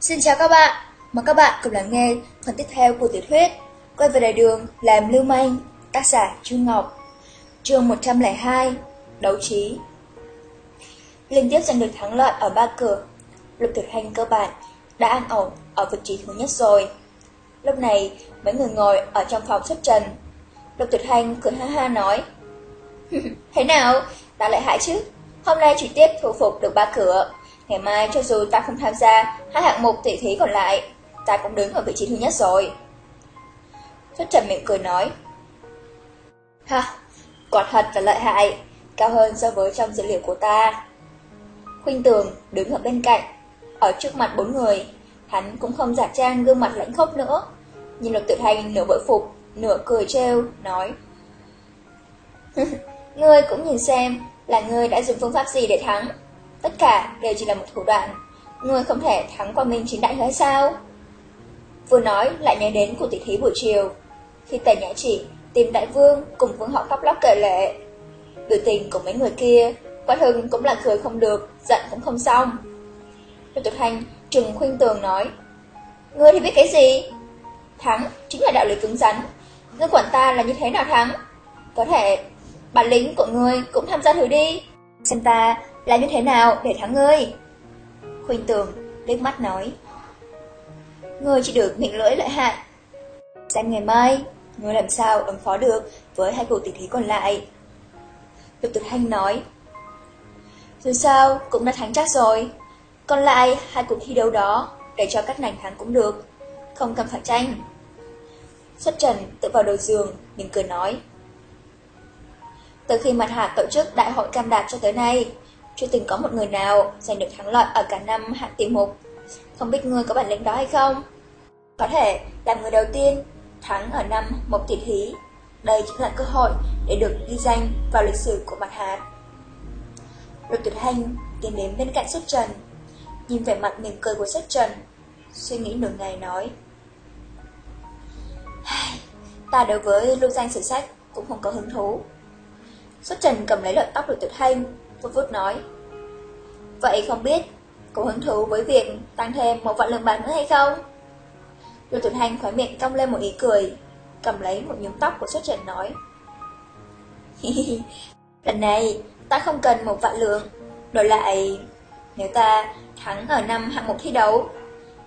Xin chào các bạn, mời các bạn cùng lắng nghe phần tiếp theo của tiểu thuyết Quay về đại đường làm lưu manh, tác giả Chu Ngọc chương 102 Đấu trí. Liên tiếp giành được thắng lợi ở ba cửa Lục tuyệt hành cơ bản đã an ổn ở vị trí thứ nhất rồi. Lúc này mấy người ngồi ở trong phòng xuất trần. Lục tuyệt hành cười ha ha nói Thế nào, ta lại hại chứ. Hôm nay trực tiếp thu phục được ba cửa. Ngày mai cho dù ta không tham gia hai hạng mục tỷ thí còn lại, ta cũng đứng ở vị trí thứ nhất rồi. Xuất trần miệng cười nói. Ha, quả thật là lợi hại, cao hơn so với trong dữ liệu của ta. Khuynh tường đứng ở bên cạnh, ở trước mặt bốn người, hắn cũng không giả trang gương mặt lãnh khốc nữa. Nhìn lục tự hành nửa bội phục, nửa cười trêu, nói. ngươi cũng nhìn xem là ngươi đã dùng phương pháp gì để thắng. Tất cả đều chỉ là một thủ đoạn. Người không thể thắng qua mình chính đại hay sao? Vừa nói, lại nhớ đến cuộc tỷ thí buổi chiều. Khi tề nhã chỉ tìm đại vương cùng vương họ khóc lóc kể lệ. Biểu tình của mấy người kia Quát hưng cũng là cười không được, Giận cũng không xong. Lục tuyệt hành, trừng khuyên tường nói, Ngươi thì biết cái gì? Thắng chính là đạo lý cứng rắn. Ngươi quản ta là như thế nào thắng? Có thể bản lính của ngươi cũng tham gia thử đi. Xem ta là như thế nào để thắng ngươi? Khuynh tường liếc mắt nói. Ngươi chỉ được miệng lưỡi lợi hại. Xem ngày mai, ngươi làm sao ứng phó được với hai cuộc tỷ thí còn lại. Lục Tử Thanh nói. Dù sao, cũng đã thắng chắc rồi. Còn lại, hai cuộc thi đấu đó, để cho các nàng thắng cũng được. Không cần phải tranh. Xuất trần tự vào đầu giường, mỉm cười nói. Từ khi mặt hạ tổ chức đại hội cam đạt cho tới nay, chưa từng có một người nào giành được thắng lợi ở cả năm hạng tiểu mục. Không biết ngươi có bản lĩnh đó hay không? Có thể làm người đầu tiên thắng ở năm một tỷ thí. Đây chính là cơ hội để được ghi danh vào lịch sử của mặt hạt. Lục tuyệt hành tiến đến bên cạnh xuất trần, nhìn vẻ mặt mỉm cười của xuất trần, suy nghĩ nửa ngày nói. Ta đối với lưu danh sử sách cũng không có hứng thú. Xuất trần cầm lấy lợi tóc lục tuyệt hành, vô vút nói Vậy không biết cậu hứng thú với việc tăng thêm một vạn lượng bạc nữa hay không? Lưu Tuấn Hành khói miệng cong lên một ý cười Cầm lấy một nhúm tóc của xuất trần nói. Lần này ta không cần một vạn lượng. Đổi lại Nếu ta thắng ở năm hạng mục thi đấu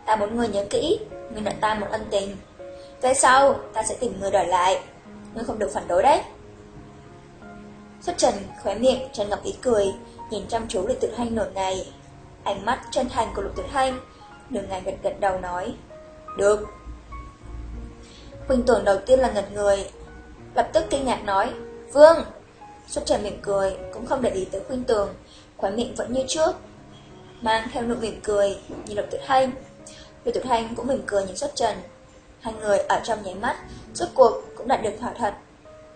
Ta muốn người nhớ kỹ Người nợ ta một ân tình. Về sau ta sẽ tìm người đòi lại. Ngươi không được phản đối đấy. Xuất trần khóe miệng tràn ngập ý cười, nhìn chăm chú lục tự hành nửa ngày. Ánh mắt chân thành của lục tự hành, nửa ngày gật gật đầu nói. Được. Huynh tưởng đầu tiên là ngật người, lập tức kinh ngạc nói. Vương! Xuất trần mỉm cười, cũng không để ý tới huynh tường, khóe miệng vẫn như trước. Mang theo nụ mỉm cười, nhìn lục tự hành. Lục tự hành cũng mỉm cười nhìn xuất trần. Hai người ở trong nháy mắt, rốt cuộc cũng đạt được thỏa thuận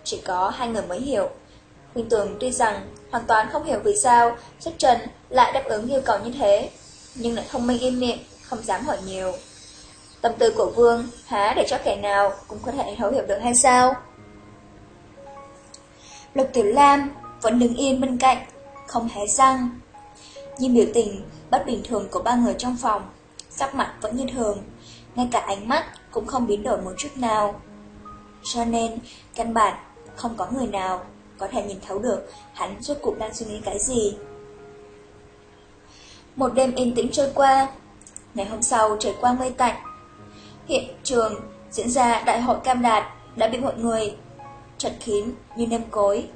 Chỉ có hai người mới hiểu Minh Tường tuy rằng hoàn toàn không hiểu vì sao xuất trần lại đáp ứng yêu cầu như thế, nhưng lại thông minh im miệng, không dám hỏi nhiều. Tâm tư của Vương há để cho kẻ nào cũng có thể thấu hiểu được hay sao? Lục Tiểu Lam vẫn đứng yên bên cạnh, không hé răng. Nhưng biểu tình bất bình thường của ba người trong phòng, sắc mặt vẫn như thường, ngay cả ánh mắt cũng không biến đổi một chút nào. Cho nên, căn bản không có người nào có thể nhìn thấu được hắn rốt cuộc đang suy nghĩ cái gì. Một đêm yên tĩnh trôi qua, ngày hôm sau trời quang mây tạnh. Hiện trường diễn ra đại hội cam đạt đã bị mọi người chật kín như nêm cối.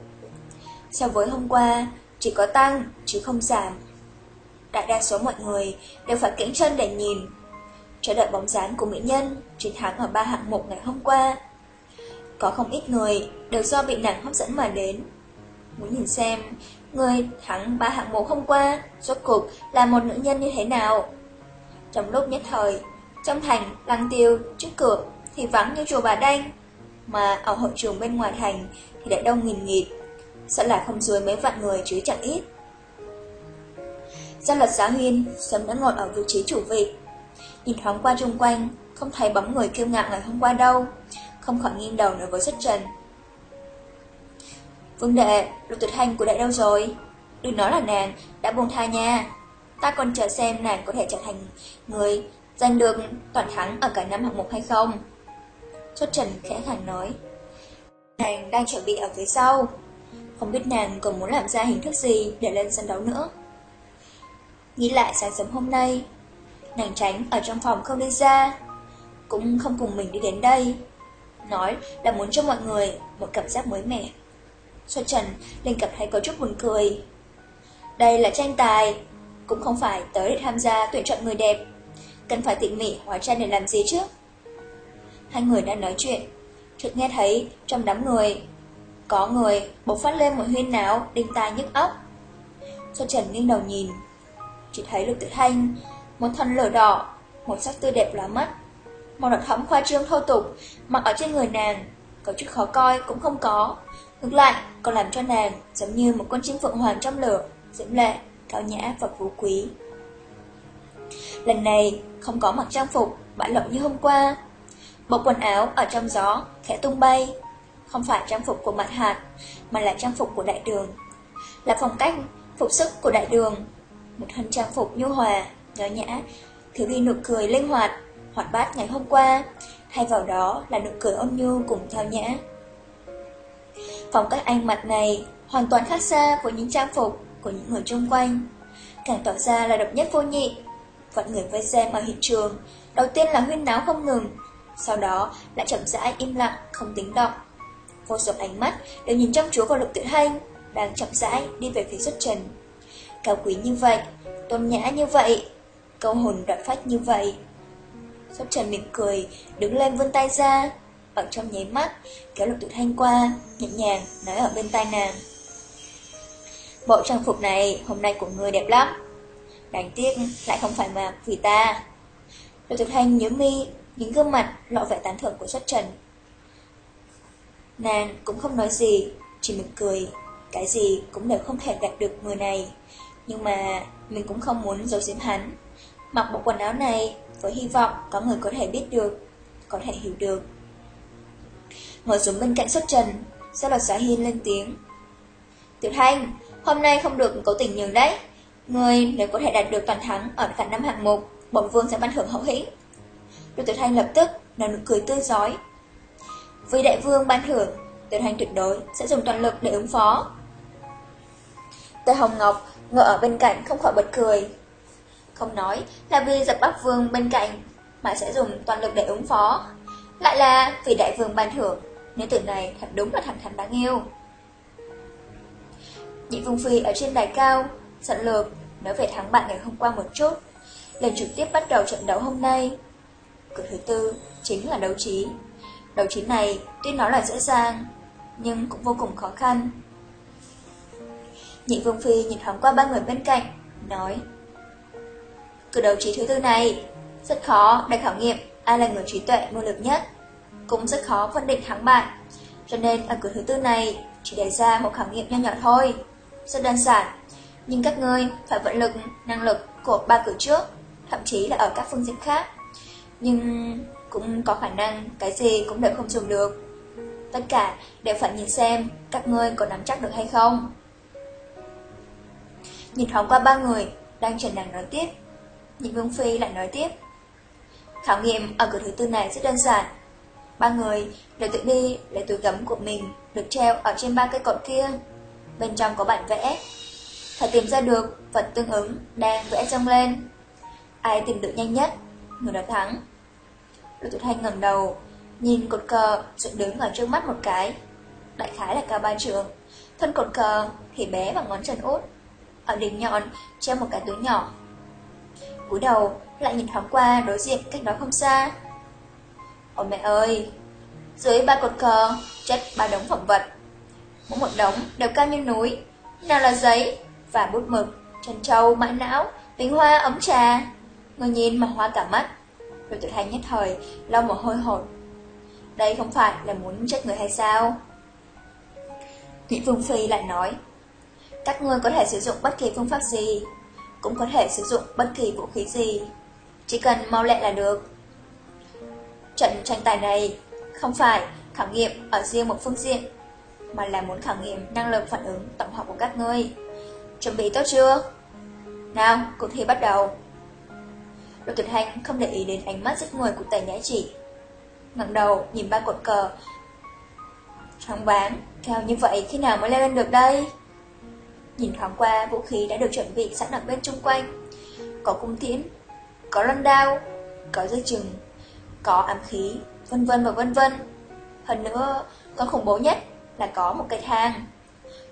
So với hôm qua, chỉ có tăng chứ không giảm. Đại đa số mọi người đều phải kiễng chân để nhìn, chờ đợi bóng dáng của mỹ nhân chiến thắng ở ba hạng mục ngày hôm qua. Có không ít người đều do bị nàng hấp dẫn mà đến. Muốn nhìn xem, người thắng ba hạng mục hôm qua, rốt cuộc là một nữ nhân như thế nào. Trong lúc nhất thời, trong thành, lăng tiêu, trước cửa thì vắng như chùa bà đanh, mà ở hội trường bên ngoài thành thì lại đông nghìn nghịt, sợ là không dưới mấy vạn người chứ chẳng ít. Gia luật giáo huyên sớm đã ngồi ở vị trí chủ vị, nhìn thoáng qua chung quanh, không thấy bóng người kiêu ngạo ngày hôm qua đâu, không khỏi nghiêng đầu nói với xuất trần. Vương đệ, lục tuyệt hành của đệ đâu rồi? Đừng nói là nàng đã buông tha nha. Ta còn chờ xem nàng có thể trở thành người giành được toàn thắng ở cả năm hạng mục hay không? Xuất Trần khẽ khẳng nói. Nàng đang chuẩn bị ở phía sau. Không biết nàng còn muốn làm ra hình thức gì để lên sân đấu nữa. Nghĩ lại sáng sớm hôm nay, nàng tránh ở trong phòng không đi ra, cũng không cùng mình đi đến đây. Nói là muốn cho mọi người một cảm giác mới mẻ. Xuân Trần liền cảm thấy có chút buồn cười. Đây là tranh tài, cũng không phải tới để tham gia tuyển chọn người đẹp. Cần phải tỉ mỉ hóa trang để làm gì chứ? Hai người đang nói chuyện, chợt nghe thấy trong đám người có người bộc phát lên một huyên náo đinh tai nhức óc. Xuân Trần nghiêng đầu nhìn, chỉ thấy Lục Tự Thanh, một thân lửa đỏ, một sắc tươi đẹp lóa mắt. Một đỏ thẫm khoa trương thô tục, mặc ở trên người nàng, có chút khó coi cũng không có. Ngược lại, còn làm cho nàng giống như một con chim phượng hoàng trong lửa, diễm lệ, cao nhã và phú quý. Lần này, không có mặc trang phục, bại lộ như hôm qua. Bộ quần áo ở trong gió, khẽ tung bay. Không phải trang phục của mặt hạt, mà là trang phục của đại đường. Là phong cách, phục sức của đại đường. Một thân trang phục nhu hòa, nhỏ nhã, thiếu đi nụ cười linh hoạt, hoạt bát ngày hôm qua, thay vào đó là nụ cười ôn nhu cùng theo nhã. Phong cách anh mặt này hoàn toàn khác xa với những trang phục của những người xung quanh. Càng tỏ ra là độc nhất vô nhị. Vạn người vây xem ở hiện trường, đầu tiên là huyên náo không ngừng, sau đó lại chậm rãi im lặng, không tính động. Vô số ánh mắt đều nhìn chăm chú vào lục tự hành, đang chậm rãi đi về phía xuất trần. Cao quý như vậy, tôn nhã như vậy, câu hồn đoạn phách như vậy. Sóc trần mỉm cười, đứng lên vươn tay ra, bằng trong nháy mắt, kéo lục Tuyệt thanh qua, nhẹ nhàng nói ở bên tai nàng. Bộ trang phục này hôm nay của người đẹp lắm. Đáng tiếc lại không phải mà vì ta. Lục Tuyệt thanh nhớ mi, những gương mặt lộ vẻ tán thưởng của Sóc trần. Nàng cũng không nói gì, chỉ mỉm cười. Cái gì cũng đều không thể đạt được người này. Nhưng mà mình cũng không muốn giấu giếm hắn. Mặc bộ quần áo này với hy vọng có người có thể biết được, có thể hiểu được. Ngồi xuống bên cạnh xuất trần, sau đó xóa hiên lên tiếng. Tiểu Thanh, hôm nay không được cố tình nhường đấy. Người nếu có thể đạt được toàn thắng ở cả năm hạng mục, bổn vương sẽ ban thưởng hậu hĩnh. Đội Tiểu Thanh lập tức nở nụ cười tươi giói. Vì đại vương ban thưởng, Tiểu Thanh tuyệt đối sẽ dùng toàn lực để ứng phó. Tề Hồng Ngọc ngồi ở bên cạnh không khỏi bật cười. Không nói là vì giật Bắc Vương bên cạnh mà sẽ dùng toàn lực để ứng phó. Lại là vì đại vương ban thưởng, nữ tử này thật đúng là thẳng thắn đáng yêu. Nhị Vương Phi ở trên đài cao, giận lược, nói về thắng bại ngày hôm qua một chút. Lần trực tiếp bắt đầu trận đấu hôm nay. Cửa thứ tư chính là đấu trí. Đấu trí này tuy nói là dễ dàng, nhưng cũng vô cùng khó khăn. Nhị Vương Phi nhìn thoáng qua ba người bên cạnh, nói Cửa đầu trí thứ tư này rất khó để khảo nghiệm ai là người trí tuệ mưu lực nhất, cũng rất khó phân định thắng bại. Cho nên ở cửa thứ tư này chỉ đề ra một khảo nghiệm nho nhỏ thôi, rất đơn giản. Nhưng các ngươi phải vận lực, năng lực của ba cửa trước, thậm chí là ở các phương diện khác. Nhưng cũng có khả năng cái gì cũng đều không dùng được. Tất cả đều phải nhìn xem các ngươi có nắm chắc được hay không. Nhìn thoáng qua ba người, đang trần nàng nói tiếp. Nhị Vương Phi lại nói tiếp. Khảo nghiệm ở cửa thứ tư này rất đơn giản. Ba người đều tự đi lấy túi gấm của mình được treo ở trên ba cây cột kia. Bên trong có bản vẽ. Phải tìm ra được vật tương ứng đang vẽ trong lên. Ai tìm được nhanh nhất, người đó thắng. Lục Tuyệt Thanh ngẩng đầu, nhìn cột cờ dựng đứng ở trước mắt một cái. Đại khái là cao ba trường. Thân cột cờ thì bé bằng ngón chân út. Ở đỉnh nhọn treo một cái túi nhỏ cúi đầu lại nhìn thoáng qua đối diện cách đó không xa. Ôi mẹ ơi! Dưới ba cột cờ chất ba đống phẩm vật. Mỗi một đống đều cao như núi. Nào là giấy và bút mực, trần trâu, mãi não, bình hoa, ấm trà. Người nhìn mà hoa cả mắt. Rồi tuyệt hành nhất thời, lau một hôi hột. Đây không phải là muốn chết người hay sao? Nhị Vương Phi lại nói, các ngươi có thể sử dụng bất kỳ phương pháp gì, cũng có thể sử dụng bất kỳ vũ khí gì, chỉ cần mau lẹ là được. Trận tranh tài này không phải khảo nghiệm ở riêng một phương diện, mà là muốn khảo nghiệm năng lực phản ứng tổng hợp của các ngươi. Chuẩn bị tốt chưa? Nào, cuộc thi bắt đầu. Lục Tuyệt Hành không để ý đến ánh mắt giết người của tài Nhã Chỉ. ngẩng đầu nhìn ba cột cờ. Trong váng, cao như vậy khi nào mới leo lên được đây? Nhìn thoáng qua vũ khí đã được chuẩn bị sẵn ở bên chung quanh. Có cung tiễn, có lân đao, có dây chừng, có ám khí, vân vân và vân vân. Hơn nữa, còn khủng bố nhất là có một cây thang.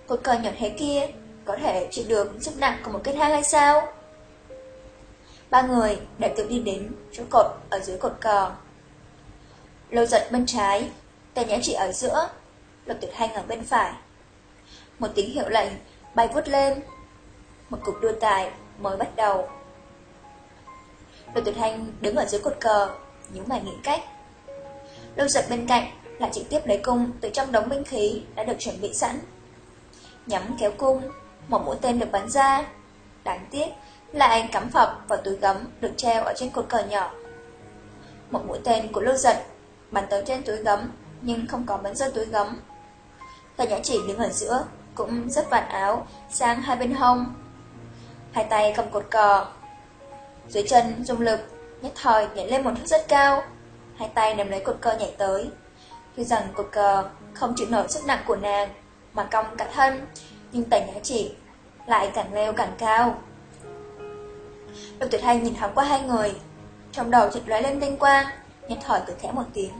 Cột cờ nhỏ thế kia có thể chịu được sức nặng của một cây thang hay sao? Ba người đều tự đi đến chỗ cột ở dưới cột cờ. Lâu giật bên trái, tề nhã chỉ ở giữa, lục tuyệt hành ở bên phải. Một tiếng hiệu lệnh bay vút lên. Một cuộc đua tài mới bắt đầu. Lục tuyệt hành đứng ở dưới cột cờ, những mày nghĩ cách. Lâu giật bên cạnh lại trực tiếp lấy cung từ trong đống binh khí đã được chuẩn bị sẵn. Nhắm kéo cung, một mũi tên được bắn ra. Đáng tiếc, lại cắm phập vào túi gấm được treo ở trên cột cờ nhỏ. Một mũi tên của lưu giật bắn tới trên túi gấm nhưng không có bắn rơi túi gấm. Tờ nhã chỉ đứng ở giữa cũng rất vạt áo sang hai bên hông. Hai tay cầm cột cờ. Dưới chân dùng lực, nhất thời nhảy lên một thước rất cao. Hai tay nắm lấy cột cờ nhảy tới. Tuy rằng cột cờ không chịu nổi sức nặng của nàng mà cong cả thân, nhưng tẩy nhá chỉ lại càng leo càng cao. Lục tuyệt hành nhìn thoáng qua hai người Trong đầu chợt lóe lên tinh quang Nhất thời cười khẽ một tiếng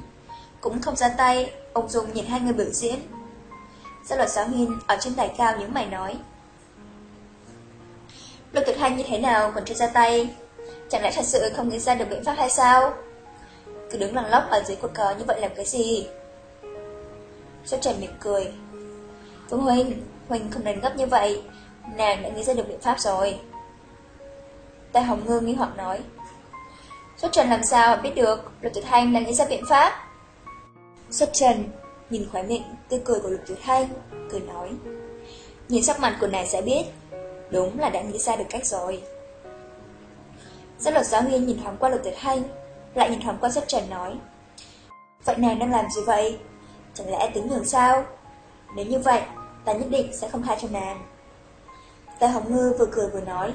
Cũng không ra tay Ông Dung nhìn hai người biểu diễn sau luật giáo hiên ở trên đài cao những mày nói. Lục tuyệt hành như thế nào còn chưa ra tay? Chẳng lẽ thật sự không nghĩ ra được biện pháp hay sao? Cứ đứng lằng lóc ở dưới cột cờ như vậy làm cái gì? Xuất trần mỉm cười. Phương Huynh Huynh không nên gấp như vậy. Nàng đã nghĩ ra được biện pháp rồi. Tề Hồng Ngư nghi hoặc nói. Xuất Trần làm sao biết được Lục Tuyệt Thanh đã nghĩ ra biện pháp? Xuất Trần nhìn khóe miệng tươi cười của Lục Tuyệt Thanh, cười nói. Nhìn sắc mặt của nàng sẽ biết, đúng là đã nghĩ ra được cách rồi. Giáp luật giáo nghiên nhìn thoáng qua Lục Tuyệt Thanh, lại nhìn thoáng qua Giáp Trần nói. Vậy nàng đang làm gì vậy? Chẳng lẽ tính nhường sao? Nếu như vậy, ta nhất định sẽ không tha cho nàng. Tề Hồng Ngư vừa cười vừa nói.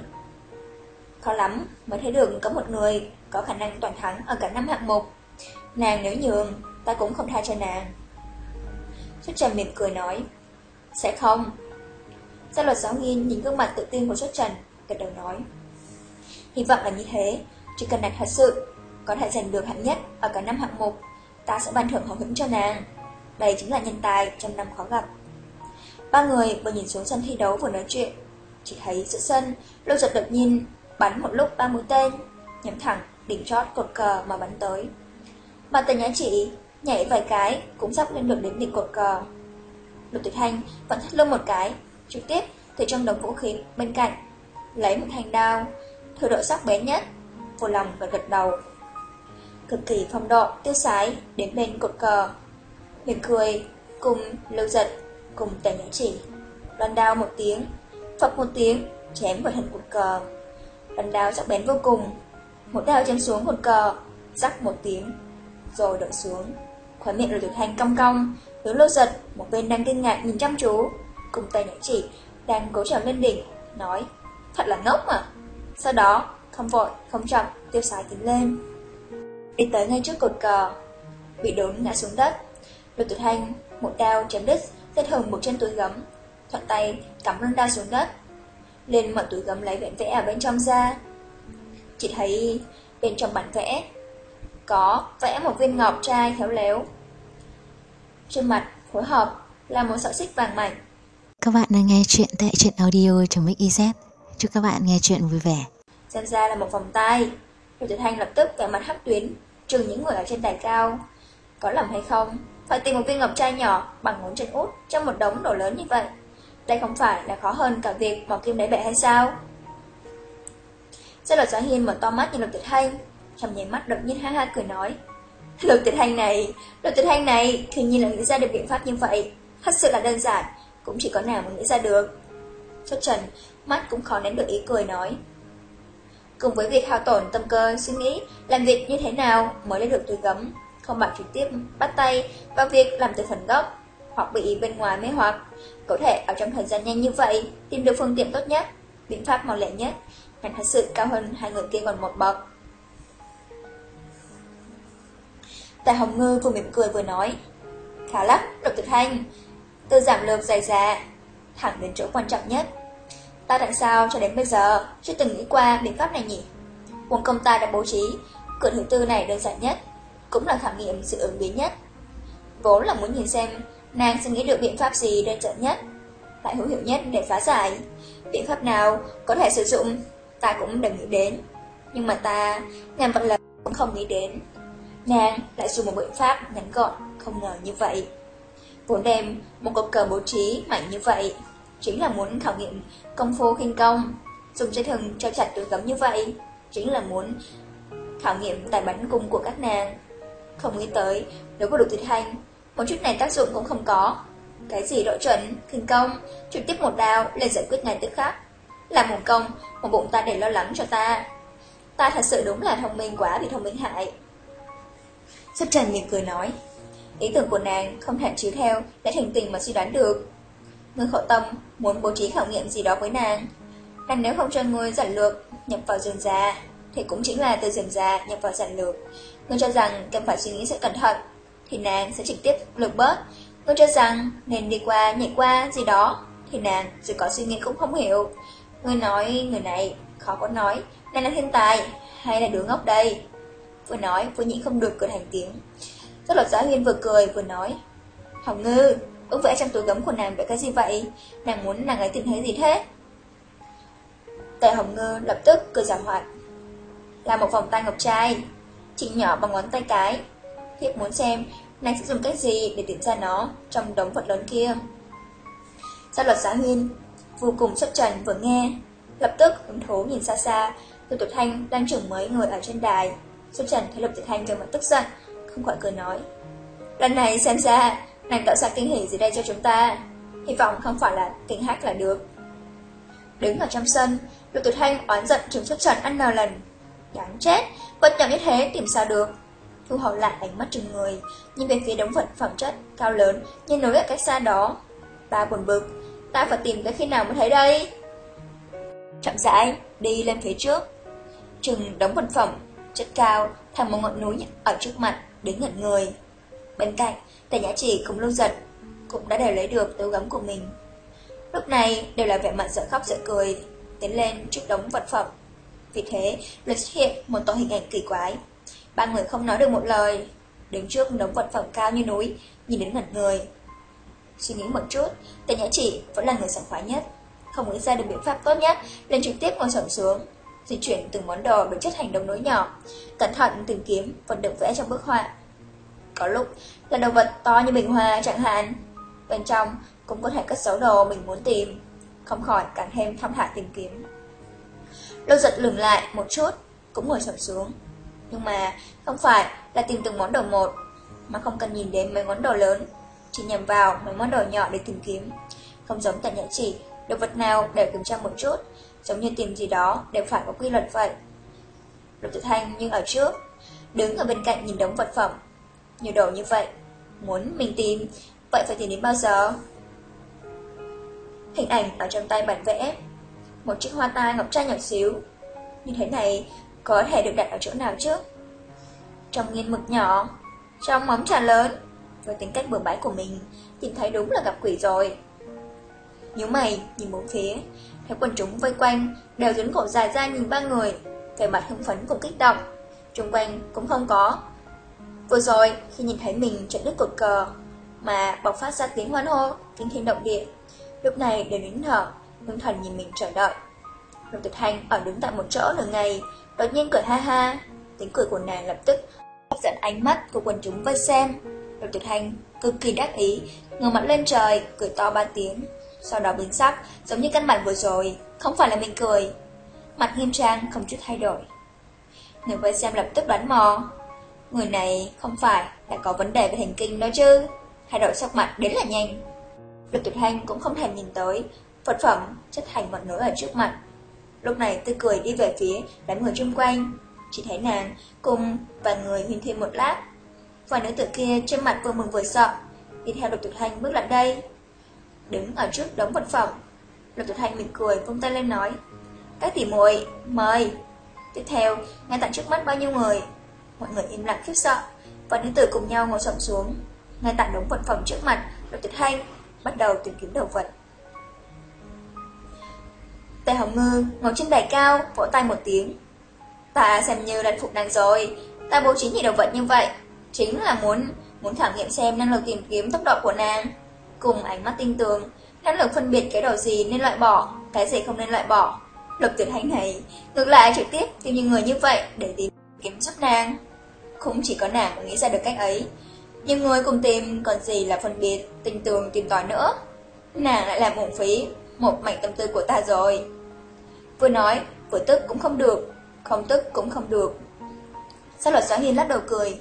Khó lắm mới thấy được có một người có khả năng toàn thắng ở cả năm hạng mục. Nàng nếu nhường, ta cũng không tha cho nàng. Xuất Trần mỉm cười nói, sẽ không. Gia luật giáo nghiên nhìn gương mặt tự tin của Xuất Trần, gật đầu nói. Hy vọng là như thế, chỉ cần nàng thật sự có thể giành được hạng nhất ở cả năm hạng mục, ta sẽ ban thưởng hậu hứng cho nàng. Đây chính là nhân tài trong năm khó gặp. Ba người vừa nhìn xuống sân thi đấu vừa nói chuyện, chỉ thấy giữa sân, lô giật đột nhiên bắn một lúc ba mũi tên, nhắm thẳng đỉnh chót cột cờ mà bắn tới. Mà tần nhã chỉ nhảy vài cái cũng sắp lên được đến đỉnh cột cờ. Lục Tuyệt Thanh vẫn thắt lưng một cái, trực tiếp từ trong đống vũ khí bên cạnh, lấy một thanh đao, thừa độ sắc bén nhất, vô lòng và gật đầu. Cực kỳ phong độ, tiêu sái đến bên cột cờ. Mỉm cười, cùng lưu giật, cùng tẻ nhã chỉ. Đoàn đao một tiếng, phập một tiếng, chém vào hình cột cờ. Đoàn đao sắc bén vô cùng Một đao chém xuống cột cờ Rắc một tiếng Rồi đợi xuống Khóe miệng rồi tuyệt hành cong cong, Hướng lô giật, Một bên đang kinh ngạc nhìn chăm chú. Cùng tay nhảy chỉ, Đang cố trèo lên đỉnh, Nói, Thật là ngốc mà. Sau đó, Không vội, Không chậm, Tiêu sái tiến lên. Đi tới ngay trước cột cờ, Bị đốn ngã xuống đất. Lục tuyệt hành Một đao chém đứt Dây thừng một chân túi gấm. Thuận tay, cắm lưng đao xuống đất. Lên mở túi gấm lấy vẹn vẽ ở bên trong ra. Chỉ thấy bên trong bản vẽ có vẽ một viên ngọc trai khéo léo. Trên mặt phối hợp là một sợi xích vàng mảnh. Các bạn đang nghe chuyện tại truyện audio.mix.iz. Chúc các bạn nghe chuyện vui vẻ. Xem ra là một vòng tay. Rồi Tử Thanh lập tức vẻ mặt hắc tuyến, trừng những người ở trên đài cao. Có lầm hay không? Phải tìm một viên ngọc trai nhỏ bằng ngón chân út trong một đống đồ lớn như vậy. Đây không phải là khó hơn cả việc mò kim đáy bể hay sao? Gia luật giáo hiên mở to mắt nhìn lục tịch thanh trong nháy mắt đột nhiên ha ha cười nói Lục tịch thanh này Lục tịch thanh này thường nhiên là nghĩ ra được biện pháp như vậy Thật sự là đơn giản Cũng chỉ có nào mà nghĩ ra được cho trần Mắt cũng khó nén được ý cười nói Cùng với việc hao tổn tâm cơ suy nghĩ Làm việc như thế nào mới lấy được túi gấm Không bằng trực tiếp bắt tay vào việc làm từ phần gốc hoặc bị bên ngoài mê hoặc. Có thể ở trong thời gian nhanh như vậy, tìm được phương tiện tốt nhất, biện pháp mau lẹ nhất, ngành thật sự cao hơn hai người kia còn một bậc. Tài Hồng Ngư vừa mỉm cười vừa nói. Khá lắm, độc tử thanh. Tư giảm lược dài dà thẳng đến chỗ quan trọng nhất. Ta đằng sao cho đến bây giờ chưa từng nghĩ qua biện pháp này nhỉ? Quân công ta đã bố trí, cửa thứ tư này đơn giản nhất, cũng là khảo nghiệm sự ứng biến nhất. Vốn là muốn nhìn xem nàng sẽ nghĩ được biện pháp gì đơn giản nhất, lại hữu hiệu nhất để phá giải. Biện pháp nào có thể sử dụng, ta cũng đừng nghĩ đến. Nhưng mà ta, ngàn vật lập cũng không nghĩ đến. Nàng lại dùng một biện pháp ngắn gọn, không ngờ như vậy. Vốn đem một cột cờ bố trí mạnh như vậy, chính là muốn khảo nghiệm công phu khinh công. Dùng dây thừng cho chặt túi gấm như vậy, chính là muốn khảo nghiệm tài bắn cung của các nàng. Không nghĩ tới, nếu có đủ tuyệt hành, một chút này tác dụng cũng không có. Cái gì độ chuẩn, khinh công, trực tiếp một đao lên giải quyết ngay tức khác. Làm hồng công, một bụng ta để lo lắng cho ta. Ta thật sự đúng là thông minh quá bị thông minh hại. Xuất Trần mỉm cười nói, ý tưởng của nàng không thể chứ theo đã thành tình mà suy đoán được. Ngươi khổ tâm muốn bố trí khảo nghiệm gì đó với nàng. Nàng nếu không cho ngươi giản lược nhập vào rừng già, thì cũng chính là từ rừng già nhập vào giản lược. Ngươi cho rằng cần phải suy nghĩ sẽ cẩn thận, thì nàng sẽ trực tiếp lược bớt. Ngươi cho rằng nên đi qua nhảy qua gì đó, thì nàng dù có suy nghĩ cũng không hiểu. Ngươi nói người này khó có nói, nàng là thiên tài hay là đứa ngốc đây? Vừa nói vừa nhịn không được cười thành tiếng. Rất lọt giáo huyên vừa cười vừa nói. Hồng ngư, ước vẽ trong túi gấm của nàng vẽ cái gì vậy? Nàng muốn nàng ấy tìm thấy gì thế? Tề Hồng Ngư lập tức cười giả hoạt. Là một vòng tay ngọc trai, chỉ nhỏ bằng ngón tay cái. Thiếp muốn xem nàng sẽ dùng cách gì để tìm ra nó trong đống vật lớn kia. Gia luật giá huyên, vô cùng xuất trần vừa nghe, lập tức hứng thú nhìn xa xa, từ Tiểu Thanh đang chừng mới ngồi ở trên đài. Xuân trần thấy Lục Tiểu Thanh về mặt tức giận, không khỏi cười nói. Lần này xem ra, nàng tạo ra kinh hỉ gì đây cho chúng ta. Hy vọng không phải là kinh hát là được. Đứng ở trong sân, Lục Tiểu Thanh oán giận trừng Xuân trần ăn nào lần. Đáng chết, vật nhỏ như thế tìm sao được. Thu hậu lại ánh mắt trừng người, nhìn về phía đống vật phẩm chất cao lớn như nối ở cách xa đó. Ta buồn bực, ta phải tìm tới khi nào mới thấy đây. Chậm rãi, đi lên phía trước. Trừng đống vật phẩm, chất cao, thành một ngọn núi ở trước mặt, đứng ngẩn người. Bên cạnh, Tề Nhã Chỉ cùng Lưu Giật cũng đã đều lấy được tấu gấm của mình. Lúc này đều là vẻ mặt sợ khóc sợ cười, tiến lên trước đống vật phẩm. Vì thế, lại xuất hiện một tổ hình ảnh kỳ quái. Ba người không nói được một lời, đứng trước đống vật phẩm cao như núi, nhìn đến ngẩn người. Suy nghĩ một chút, Tề Nhã Chỉ vẫn là người sảng khoái nhất, không nghĩ ra được biện pháp tốt nhất, lên trực tiếp ngồi sổng xuống, di chuyển từng món đồ được chất thành đống nối nhỏ, cẩn thận tìm kiếm vật được vẽ trong bức họa. Có lúc là đồ vật to như bình hoa chẳng hạn, bên trong cũng có thể cất giấu đồ mình muốn tìm, không khỏi càng thêm thăm thả tìm kiếm. Lâu giật lửng lại một chút, cũng ngồi sầm xuống. Nhưng mà không phải là tìm từng món đồ một, mà không cần nhìn đến mấy món đồ lớn, chỉ nhằm vào mấy món đồ nhỏ để tìm kiếm. Không giống tại nhã chỉ, đồ vật nào đều kiểm tra một chút, giống như tìm gì đó đều phải có quy luật vậy. Lục Tử Thanh nhưng ở trước, đứng ở bên cạnh nhìn đống vật phẩm. Nhiều đồ như vậy, muốn mình tìm, vậy phải tìm đến bao giờ? Hình ảnh ở trong tay bản vẽ, một chiếc hoa tai ngọc trai nhỏ xíu. Như thế này, có thể được đặt ở chỗ nào chứ? Trong nghiên mực nhỏ, trong móng trà lớn, với tính cách bừa bãi của mình, tìm thấy đúng là gặp quỷ rồi. Nhớ mày, nhìn bốn phía, thấy quần chúng vây quanh, đều dẫn cổ dài ra nhìn ba người, Về mặt hưng phấn cùng kích động. Trung quanh cũng không có. Vừa rồi, khi nhìn thấy mình trận đứt cột cờ, mà bộc phát ra tiếng hoan hô, kinh thiên động địa. Lúc này đều nín thở, ngưng thần nhìn mình chờ đợi. Lục Tuyệt Hành ở đứng tại một chỗ nửa ngày, đột nhiên cười ha ha. Tiếng cười của nàng lập tức hấp dẫn ánh mắt của quần chúng vây xem. Lục Tuyệt Hành cực kỳ đắc ý, ngẩng mặt lên trời, cười to ba tiếng. Sau đó biến sắc, giống như căn bản vừa rồi, không phải là mình cười. Mặt nghiêm trang không chút thay đổi. Người vây xem lập tức đoán mò. Người này không phải là có vấn đề về thần kinh đó chứ. Thay đổi sắc mặt đến là nhanh. Lục Tuyệt Hành cũng không thèm nhìn tới, vật phẩm chất thành một nỗi ở trước mặt. Lúc này tôi cười đi về phía đám người chung quanh, chỉ thấy nàng cùng và người huyên thêm một lát. Và nữ tử kia trên mặt vừa mừng vừa sợ, đi theo Lục Tuyệt Hành bước lại đây. Đứng ở trước đống vật phẩm, Lục Tiểu Thanh mỉm cười vung tay lên nói: "Các tỷ muội, mời." Tiếp theo, ngay tại trước mắt bao nhiêu người, mọi người im lặng khiếp sợ, và nữ tử cùng nhau ngồi sổng xuống. Ngay tại đống vật phẩm trước mặt, Lục Tiểu Thanh bắt đầu tìm kiếm đầu vật. Tề Hồng Ngư ngồi trên đài cao, vỗ tay một tiếng. Ta xem như đã phục nàng rồi, ta bố trí nhiều đồ vật như vậy, chính là muốn muốn khảo nghiệm xem năng lực tìm kiếm tốc độ của nàng. Cùng ánh mắt tinh tường, năng lực phân biệt cái đồ gì nên loại bỏ, cái gì không nên loại bỏ. Lục tuyệt hành này, ngược lại trực tiếp tìm những người như vậy để tìm kiếm giúp nàng. Cũng chỉ có nàng nghĩ ra được cách ấy. Nhưng người cùng tìm còn gì là phân biệt, tinh tường tìm tòi nữa. Nàng lại làm uổng phí một mảnh tâm tư của ta rồi. Vừa nói, vừa tức cũng không được, không tức cũng không được. Sao luật xóa hiên lắc đầu cười.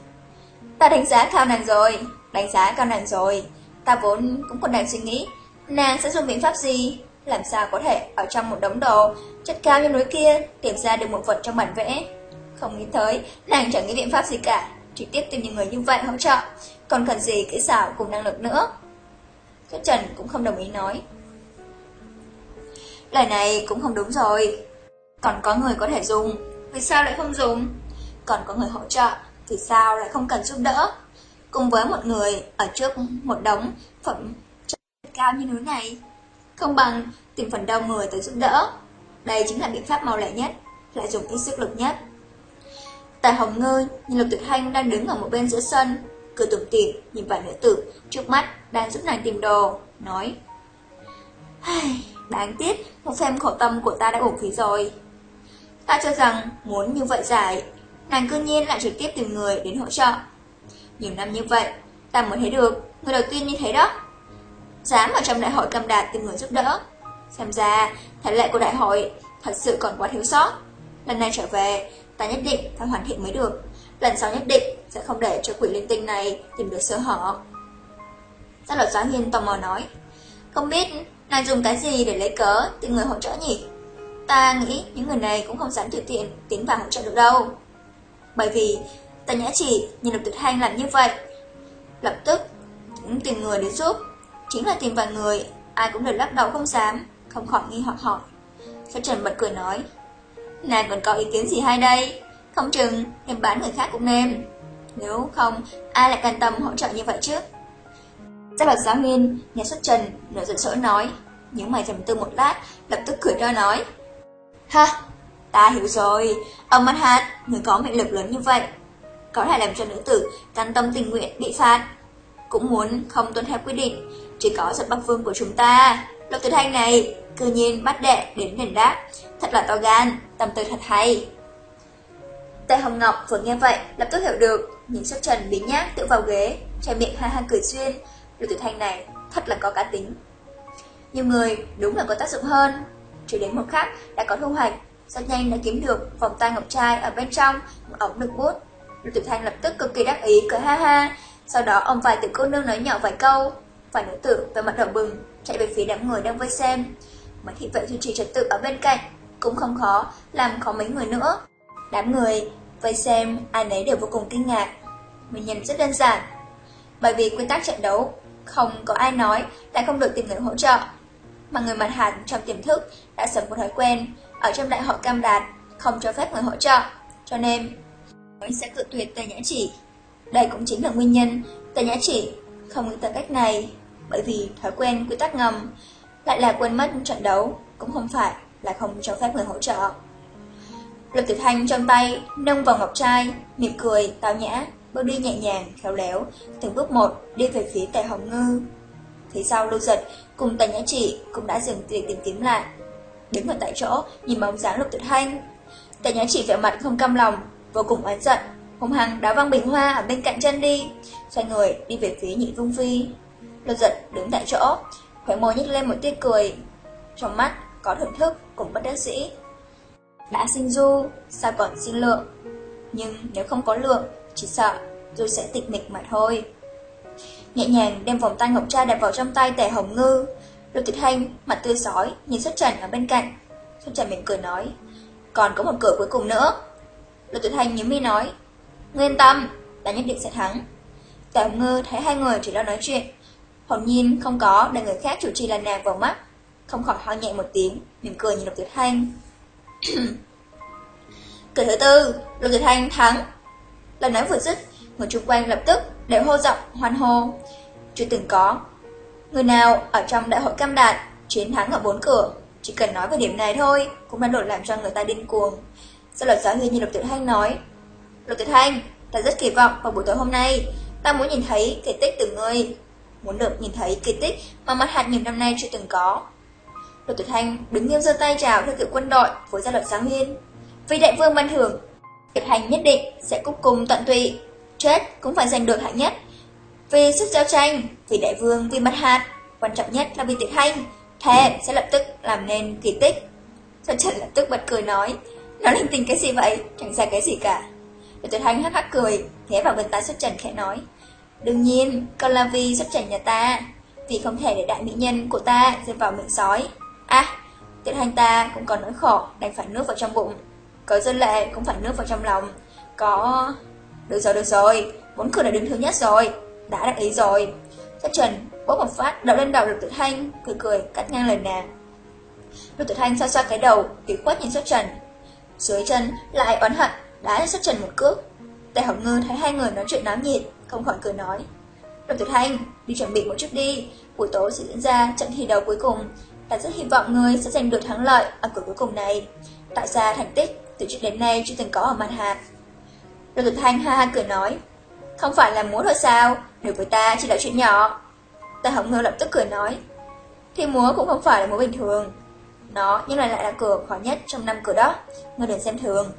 Ta đánh giá cao nàng rồi, đánh giá cao nàng rồi. Ta vốn cũng còn đang suy nghĩ, nàng sẽ dùng biện pháp gì, làm sao có thể ở trong một đống đồ chất cao như núi kia tìm ra được một vật trong bản vẽ. Không nghĩ tới, nàng chẳng nghĩ biện pháp gì cả, trực tiếp tìm những người như vậy hỗ trợ, còn cần gì kỹ xảo cùng năng lực nữa. Tuyết Trần cũng không đồng ý nói. Lời này cũng không đúng rồi. Còn có người có thể dùng, vì sao lại không dùng? Còn có người hỗ trợ, thì sao lại không cần giúp đỡ? Cùng với một người ở trước một đống phẩm cao như núi này, không bằng tìm phần đông người tới giúp đỡ. Đây chính là biện pháp mau lẹ nhất, lại dùng ít sức lực nhất. Tại Hồng Ngơi, nhìn Lục Tuyệt hanh đang đứng ở một bên giữa sân, cửa tủm tỉm nhìn vài nữ tử trước mắt đang giúp nàng tìm đồ, nói: Đáng tiếc, một phen khổ tâm của ta đã uổng phí rồi. Ta cho rằng muốn như vậy giải, nàng cư nhiên lại trực tiếp tìm người đến hỗ trợ. Nhiều năm như vậy, ta mới thấy được người đầu tiên như thế đó. Dám ở trong đại hội cầm đạt tìm người giúp đỡ. Xem ra, thể lệ của đại hội thật sự còn quá thiếu sót. Lần này trở về, ta nhất định phải hoàn thiện mới được. Lần sau nhất định sẽ không để cho quỷ linh tinh này tìm được sơ hở. Giác luật giáo hiên tò mò nói. Không biết nàng dùng cái gì để lấy cớ tìm người hỗ trợ nhỉ? Ta nghĩ những người này cũng không dám tự tiện tiến vào hỗ trợ được đâu. Bởi vì ta nhã chỉ nhìn lục tuyệt hành làm như vậy. Lập tức cũng tìm người đến giúp. Chính là tìm vài người, ai cũng đều lắc đầu không dám, không khỏi nghi hoặc hỏi. Phát Trần bật cười nói, nàng còn có ý kiến gì hay đây? Không chừng em bán người khác cũng nên. Nếu không, ai lại can tâm hỗ trợ như vậy chứ? Giác luật giáo nghiên, nhà xuất trần, nở giận sỗi nói, những mày trầm tư một lát, lập tức cười ra nói. Ha, ta hiểu rồi, ông mắt hạt, người có mệnh lực lớn như vậy, có thể làm cho nữ tử căn tâm tình nguyện bị phạt. Cũng muốn không tuân theo quy định, chỉ có giật bắc vương của chúng ta. Lục tuyệt thanh này, cư nhiên bắt đệ đến đền đáp, thật là to gan, tâm tư thật hay. Tề Hồng Ngọc vừa nghe vậy, lập tức hiểu được, nhìn xuất trần bí nhác tự vào ghế, che miệng ha ha cười xuyên. Lục tuyệt thanh này thật là có cá tính. Nhiều người đúng là có tác dụng hơn. Chỉ đến một khắc đã có thu hoạch, rất nhanh đã kiếm được vòng tay ngọc trai ở bên trong một ống đựng bút. Lục tuyệt thanh lập tức cực kỳ đắc ý cười ha ha, sau đó ông vài tiểu cô nương nói nhỏ vài câu, vài nữ tử về mặt đỏ bừng chạy về phía đám người đang vây xem. Mấy thị vệ duy trì trật tự ở bên cạnh cũng không khó làm khó mấy người nữa. Đám người vây xem ai nấy đều vô cùng kinh ngạc. Nguyên nhân rất đơn giản, bởi vì quy tắc trận đấu không có ai nói lại không được tìm người hỗ trợ. Mà người mặt hạt trong tiềm thức đã sớm một thói quen ở trong đại hội cam đạt không cho phép người hỗ trợ, cho nên mới sẽ cự tuyệt Tề Nhã Chỉ. Đây cũng chính là nguyên nhân Tề Nhã Chỉ không nghĩ tới cách này, bởi vì thói quen quy tắc ngầm lại là quên mất trận đấu, cũng không phải là không cho phép người hỗ trợ. Lục Tiểu Thanh trong tay nâng vào ngọc trai, mỉm cười, tao nhã, bước đi nhẹ nhàng, khéo léo, từng bước một đi về phía Tề Hồng Ngư. Phía sau Lưu Giật cùng Tề Nhã Chỉ cũng đã dừng việc tìm kiếm lại. Đứng ở tại chỗ, nhìn bóng dáng Lục Tiểu Thanh. Tề Nhã Chỉ vẻ mặt không cam lòng, vô cùng oán giận, hùng hăng đá văng bình hoa ở bên cạnh chân đi, xoay người đi về phía nhị Vương Phi. Lột Giật đứng tại chỗ, khóe môi nhếch lên một tia cười, trong mắt có thưởng thức cùng bất đắc dĩ. Đã sinh du, sao còn sinh lượng? Nhưng nếu không có lượng, chỉ sợ Du sẽ tịch mịch mà thôi. Nhẹ nhàng đem vòng tay ngọc trai đặt vào trong tay tề hồng ngư. Lục Tuyệt Hành mặt tươi sói nhìn xuất trần ở bên cạnh. Xuất trần mỉm cười nói, còn có một cửa cuối cùng nữa. Lục Tuyệt Thanh nhớ mi nói, Nguyên tâm, ta nhất định sẽ thắng. Tạm ngơ ngư thấy hai người chỉ lo nói chuyện. Hồn nhiên không có để người khác chủ trì là nàng vào mắt. Không khỏi ho nhẹ một tiếng, mỉm cười nhìn Lục Tuyệt Thanh. Cửa thứ tư, Lục Tuyệt Thanh thắng. Lần nói vừa dứt, Người chung quanh lập tức đều hô giọng hoan hô. Chưa từng có. Người nào ở trong đại hội cam đạt, chiến thắng ở bốn cửa, chỉ cần nói về điểm này thôi, cũng đã đủ làm cho người ta điên cuồng. Sau lập giáo viên như Lục Tử Thanh nói, Lục Tử Thanh, ta rất kỳ vọng vào buổi tối hôm nay, ta muốn nhìn thấy kỳ tích từ ngươi. Muốn được nhìn thấy kỳ tích mà mặt hạt nhiều năm nay chưa từng có. Lục Tử Thanh đứng nghiêm giơ tay chào theo kiểu quân đội với gia luật giáo viên. Vì đại vương ban thưởng, Diệp Hành nhất định sẽ cúc cùng tận tụy, chết cũng phải giành được hạng nhất. Vì sức giao tranh, vì đại vương, vì mặt hạt, quan trọng nhất là vì Tiệt Thanh, thề sẽ lập tức làm nên kỳ tích. Sơn Trần lập tức bật cười nói, nó linh tinh cái gì vậy, chẳng ra cái gì cả. Lục tuyệt Thanh hắc hắc cười, ghé vào bên tai xuất Trần khẽ nói, đương nhiên, còn là vì xuất Trần nhà ta, vì không thể để đại mỹ nhân của ta rơi vào miệng sói. À, tuyệt Thanh ta cũng còn nỗi khổ, đành phải nước vào trong bụng. Có dân lệ cũng phải nước vào trong lòng. Có... Được rồi, được rồi, muốn cửa là đứng thứ nhất rồi, đã đắc ý rồi. Xuất Trần bốc một phát đậu lên đầu Lục tuyệt Thanh, cười cười cắt ngang lời nàng. Lục tuyệt Thanh xoa xoa cái đầu, tuyệt khuất nhìn Xuất Trần. Dưới chân lại oán hận, đã Xuất Trần một cước. Tề Học Ngư thấy hai người nói chuyện náo nhiệt, không khỏi cười nói. Đồng Tử Thanh, đi chuẩn bị một chút đi, buổi tối sẽ diễn ra trận thi đấu cuối cùng. Ta rất hy vọng ngươi sẽ giành được thắng lợi ở cửa cuối cùng này. Tạo ra thành tích từ trước đến nay chưa từng có ở mặt hạt. Đồng Tử Thanh ha ha cười nói. Không phải là múa thôi sao, nếu với ta chỉ là chuyện nhỏ. Tề Học Ngư lập tức cười nói. Thi múa cũng không phải là múa bình thường. Nó nhưng lại lại là cửa khó nhất trong năm cửa đó, ngươi đừng xem thường.